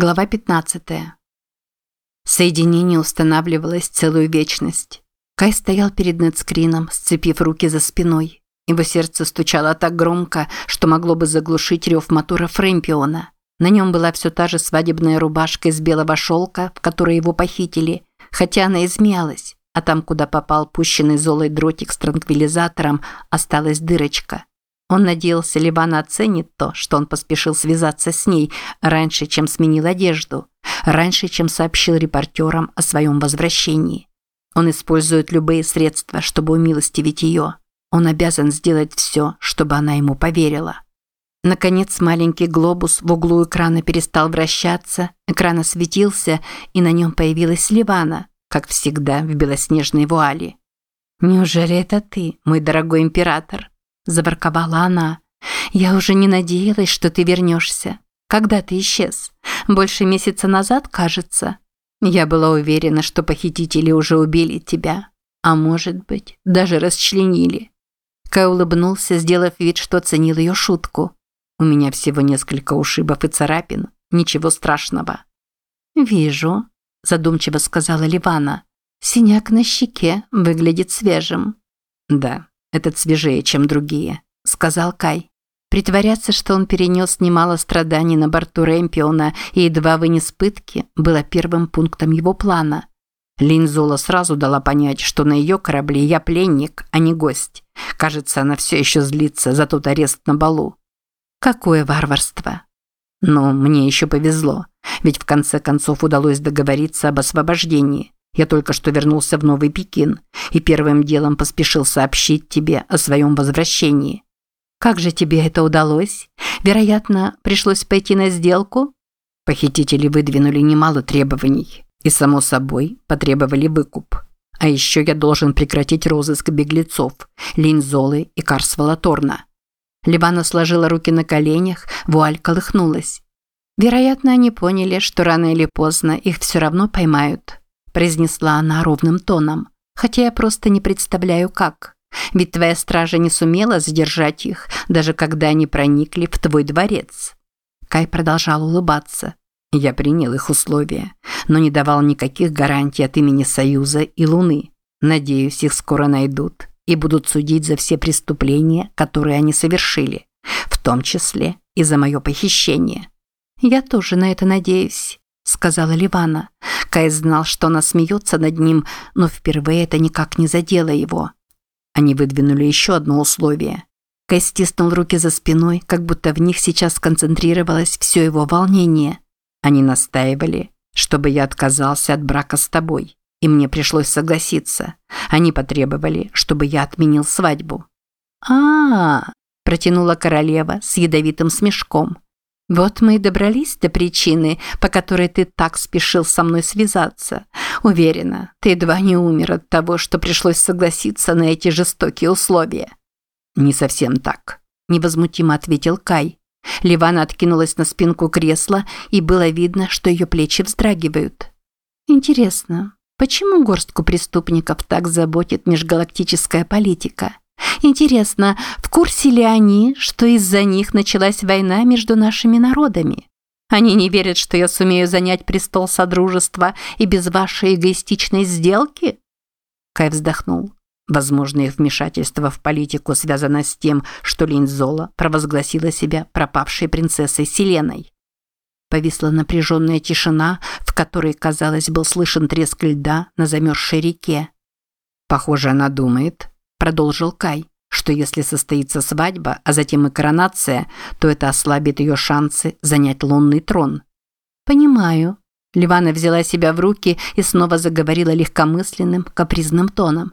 Глава 15. Соединение устанавливалось целую вечность. Кай стоял перед нетскрином, сцепив руки за спиной. Его сердце стучало так громко, что могло бы заглушить рев мотора Фрэмпиона. На нем была все та же свадебная рубашка из белого шелка, в которой его похитили, хотя она измялась, а там, куда попал пущенный золой дротик с транквилизатором, осталась дырочка. Он надеялся, Ливана оценит то, что он поспешил связаться с ней раньше, чем сменил одежду, раньше, чем сообщил репортерам о своем возвращении. Он использует любые средства, чтобы умилостивить ее. Он обязан сделать все, чтобы она ему поверила. Наконец маленький глобус в углу экрана перестал вращаться, экран осветился, и на нем появилась Ливана, как всегда в белоснежной вуале. «Неужели это ты, мой дорогой император?» Заворковала она. Я уже не надеялась, что ты вернешься. Когда ты исчез? Больше месяца назад, кажется. Я была уверена, что похитители уже убили тебя, а может быть, даже расчленили. Кай улыбнулся, сделав вид, что оценил ее шутку. У меня всего несколько ушибов и царапин, ничего страшного. Вижу, задумчиво сказала Ливана. Синяк на щеке выглядит свежим. Да, этот свежее, чем другие», – сказал Кай. Притворяться, что он перенес немало страданий на борту Рэмпиона и едва вынес пытки, было первым пунктом его плана. Лин Зола сразу дала понять, что на ее корабле я пленник, а не гость. Кажется, она все еще злится за тот арест на балу. Какое варварство! Но мне еще повезло, ведь в конце концов удалось договориться об освобождении. Я только что вернулся в Новый Пекин и первым делом поспешил сообщить тебе о своем возвращении. Как же тебе это удалось? Вероятно, пришлось пойти на сделку? Похитители выдвинули немало требований и, само собой, потребовали выкуп. А еще я должен прекратить розыск беглецов Линзолы и Карсвала Торна. Ливана сложила руки на коленях, вуаль колыхнулась. Вероятно, они поняли, что рано или поздно их все равно поймают произнесла она ровным тоном. Хотя я просто не представляю как. Ведь твоя стража не сумела задержать их, даже когда они проникли в твой дворец. Кай продолжал улыбаться. Я принял их условия, но не давал никаких гарантий от имени Союза и Луны. Надеюсь, их скоро найдут и будут судить за все преступления, которые они совершили, в том числе и за мое похищение. Я тоже на это надеюсь сказала Ливана. Кай знал, что она смеется над ним, но впервые это никак не задело его. Они выдвинули еще одно условие. Кай стиснул руки за спиной, как будто в них сейчас сконцентрировалось все его волнение. Они настаивали, чтобы я отказался от брака с тобой, и мне пришлось согласиться. Они потребовали, чтобы я отменил свадьбу. а, -а, -а протянула королева с ядовитым смешком. Вот мы и добрались до причины, по которой ты так спешил со мной связаться. Уверена, ты едва не умер от того, что пришлось согласиться на эти жестокие условия. Не совсем так, невозмутимо ответил Кай. Ливана откинулась на спинку кресла, и было видно, что ее плечи вздрагивают. Интересно, почему горстку преступников так заботит межгалактическая политика? Интересно, в курсе ли они, что из-за них началась война между нашими народами? Они не верят, что я сумею занять престол Содружества и без вашей эгоистичной сделки?» Кай вздохнул. Возможно, их вмешательство в политику связано с тем, что Линзола провозгласила себя пропавшей принцессой Селеной. Повисла напряженная тишина, в которой, казалось, был слышен треск льда на замерзшей реке. «Похоже, она думает», – продолжил Кай, что если состоится свадьба, а затем и коронация, то это ослабит ее шансы занять лунный трон. «Понимаю». Ливана взяла себя в руки и снова заговорила легкомысленным, капризным тоном.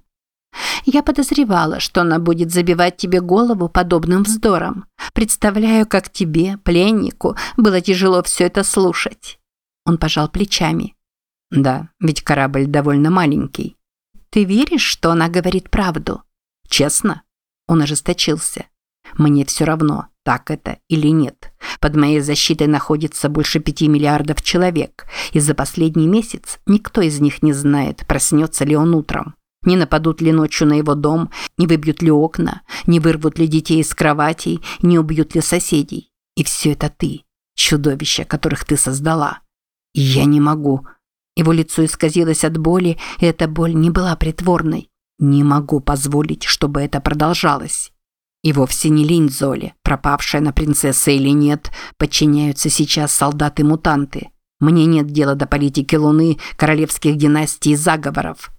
«Я подозревала, что она будет забивать тебе голову подобным вздором. Представляю, как тебе, пленнику, было тяжело все это слушать». Он пожал плечами. «Да, ведь корабль довольно маленький». «Ты веришь, что она говорит правду?» «Честно?» Он ожесточился. Мне все равно, так это или нет. Под моей защитой находится больше пяти миллиардов человек, и за последний месяц никто из них не знает, проснется ли он утром. Не нападут ли ночью на его дом, не выбьют ли окна, не вырвут ли детей из кроватей, не убьют ли соседей. И все это ты, чудовища, которых ты создала. Я не могу. Его лицо исказилось от боли, и эта боль не была притворной. Не могу позволить, чтобы это продолжалось. И вовсе не лень Золи, пропавшая на принцесса или нет, подчиняются сейчас солдаты-мутанты. Мне нет дела до политики Луны, королевских династий и заговоров.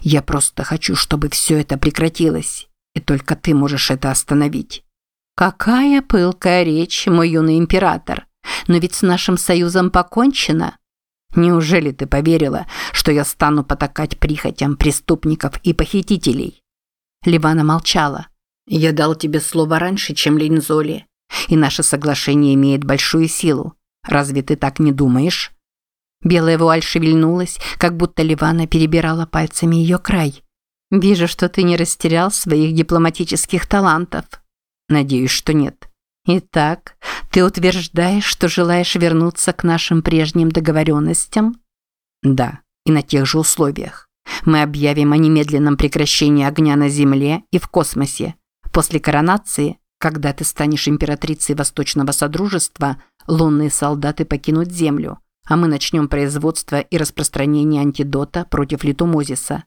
Я просто хочу, чтобы все это прекратилось, и только ты можешь это остановить. Какая пылкая речь, мой юный император. Но ведь с нашим союзом покончено. Неужели ты поверила, что я стану потакать прихотям преступников и похитителей? Ливана молчала. Я дал тебе слово раньше, чем Линзоли, и наше соглашение имеет большую силу. Разве ты так не думаешь? Белая вуаль шевельнулась, как будто Ливана перебирала пальцами ее край. Вижу, что ты не растерял своих дипломатических талантов. Надеюсь, что нет. Итак, ты утверждаешь, что желаешь вернуться к нашим прежним договоренностям? Да, и на тех же условиях. Мы объявим о немедленном прекращении огня на Земле и в космосе. После коронации, когда ты станешь императрицей Восточного Содружества, лунные солдаты покинут Землю, а мы начнем производство и распространение антидота против литумозиса.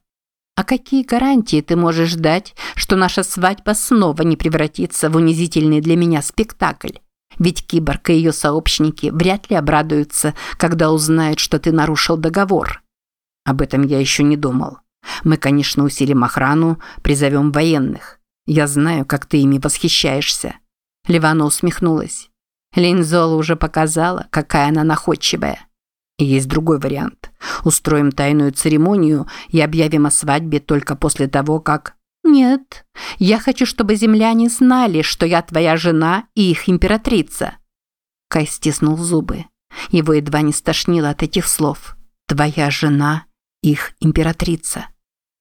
А какие гарантии ты можешь дать, что наша свадьба снова не превратится в унизительный для меня спектакль? Ведь киборг и ее сообщники вряд ли обрадуются, когда узнают, что ты нарушил договор. Об этом я еще не думал. Мы, конечно, усилим охрану, призовем военных. Я знаю, как ты ими восхищаешься. Ливана усмехнулась. Линзола уже показала, какая она находчивая. И есть другой вариант. Устроим тайную церемонию и объявим о свадьбе только после того, как... Нет, я хочу, чтобы земляне знали, что я твоя жена и их императрица. Кай стиснул зубы. Его едва не стошнило от этих слов. Твоя жена, их императрица.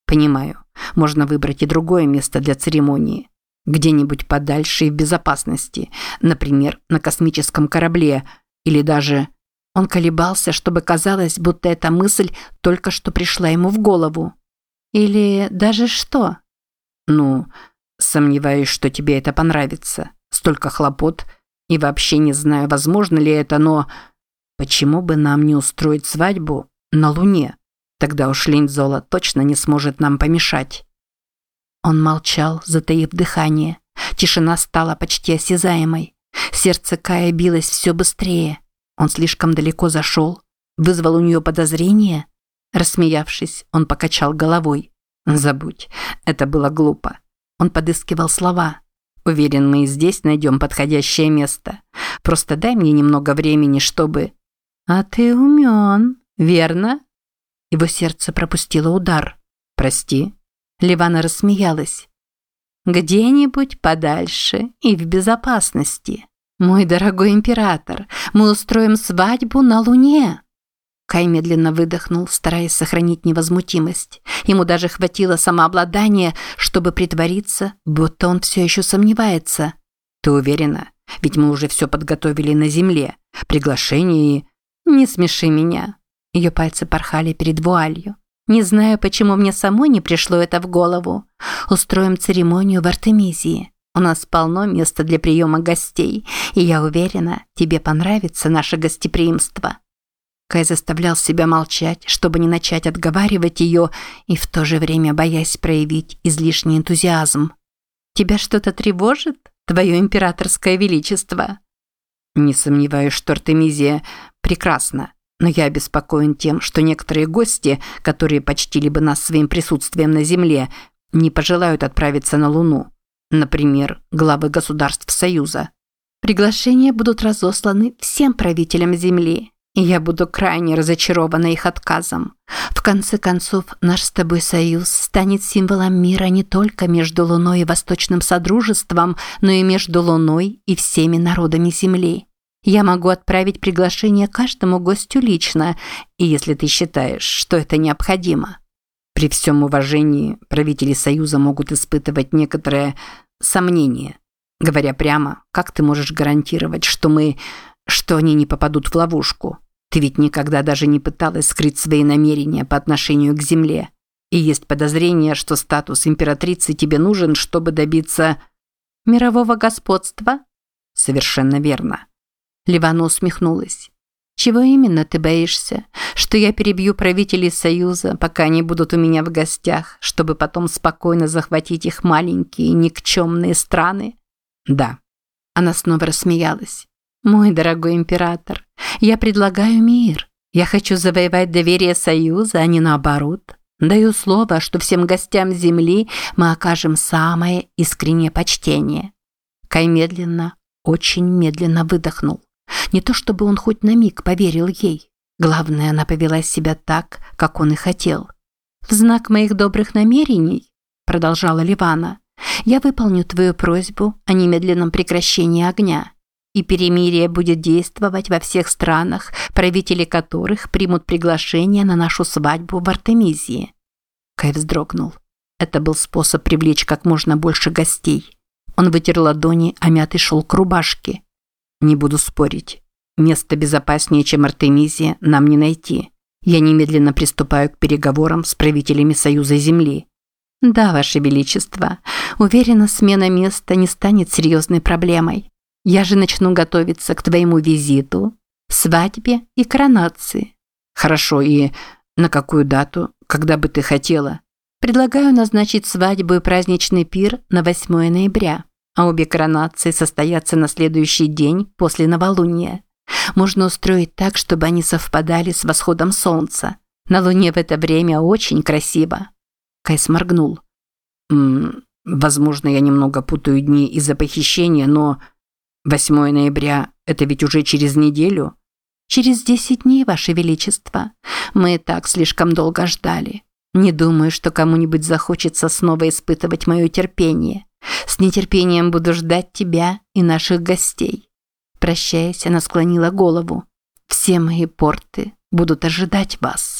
Понимаю, можно выбрать и другое место для церемонии. Где-нибудь подальше и в безопасности. Например, на космическом корабле. Или даже он колебался, чтобы казалось, будто эта мысль только что пришла ему в голову. Или даже что? Ну, сомневаюсь, что тебе это понравится. Столько хлопот. И вообще не знаю, возможно ли это, но... Почему бы нам не устроить свадьбу на Луне? Тогда уж Линдзола точно не сможет нам помешать. Он молчал, затаив дыхание. Тишина стала почти осязаемой. Сердце Кая билось все быстрее. Он слишком далеко зашел, вызвал у нее подозрение. Рассмеявшись, он покачал головой. Забудь, это было глупо. Он подыскивал слова. Уверен, мы и здесь найдем подходящее место. Просто дай мне немного времени, чтобы... А ты умен, верно? Его сердце пропустило удар. Прости. Ливана рассмеялась. Где-нибудь подальше и в безопасности. «Мой дорогой император, мы устроим свадьбу на Луне!» Кай медленно выдохнул, стараясь сохранить невозмутимость. Ему даже хватило самообладания, чтобы притвориться, будто он все еще сомневается. «Ты уверена? Ведь мы уже все подготовили на земле. Приглашение и...» «Не смеши меня». Ее пальцы порхали перед вуалью. «Не знаю, почему мне самой не пришло это в голову. Устроим церемонию в Артемизии. У нас полно места для приема гостей, и я уверена, тебе понравится наше гостеприимство». Кай заставлял себя молчать, чтобы не начать отговаривать ее и в то же время боясь проявить излишний энтузиазм. «Тебя что-то тревожит, твое императорское величество?» «Не сомневаюсь, что Артемизия прекрасна, но я обеспокоен тем, что некоторые гости, которые почтили бы нас своим присутствием на Земле, не пожелают отправиться на Луну. Например, главы государств Союза. Приглашения будут разосланы всем правителям Земли, и я буду крайне разочарована их отказом. В конце концов, наш с тобой союз станет символом мира не только между Луной и Восточным Содружеством, но и между Луной и всеми народами Земли. Я могу отправить приглашение каждому гостю лично, если ты считаешь, что это необходимо. При всем уважении правители Союза могут испытывать некоторое сомнение. Говоря прямо, как ты можешь гарантировать, что мы... что они не попадут в ловушку? Ты ведь никогда даже не пыталась скрыть свои намерения по отношению к Земле. И есть подозрение, что статус императрицы тебе нужен, чтобы добиться... Мирового господства? Совершенно верно. Ливана усмехнулась. Чего именно ты боишься? Что я перебью правителей Союза, пока они будут у меня в гостях, чтобы потом спокойно захватить их маленькие никчемные страны? Да. Она снова рассмеялась. Мой дорогой император, я предлагаю мир. Я хочу завоевать доверие Союза, а не наоборот. Даю слово, что всем гостям Земли мы окажем самое искреннее почтение. Кай медленно, очень медленно выдохнул. Не то чтобы он хоть на миг поверил ей. Главное, она повела себя так, как он и хотел. «В знак моих добрых намерений», – продолжала Ливана, – «я выполню твою просьбу о немедленном прекращении огня, и перемирие будет действовать во всех странах, правители которых примут приглашение на нашу свадьбу в Артемизии». Кай вздрогнул. Это был способ привлечь как можно больше гостей. Он вытер ладони о мятый шелк рубашки. Не буду спорить. Место безопаснее, чем Артемизия, нам не найти. Я немедленно приступаю к переговорам с правителями Союза Земли. Да, Ваше Величество, уверена, смена места не станет серьезной проблемой. Я же начну готовиться к твоему визиту, свадьбе и коронации. Хорошо, и на какую дату, когда бы ты хотела? Предлагаю назначить свадьбу и праздничный пир на 8 ноября а обе коронации состоятся на следующий день после новолуния. Можно устроить так, чтобы они совпадали с восходом солнца. На Луне в это время очень красиво. Кай сморгнул. «М -м, возможно, я немного путаю дни из-за похищения, но 8 ноября – это ведь уже через неделю?» «Через 10 дней, Ваше Величество. Мы так слишком долго ждали. Не думаю, что кому-нибудь захочется снова испытывать мое терпение». С нетерпением буду ждать тебя и наших гостей. Прощаясь, она склонила голову. Все мои порты будут ожидать вас.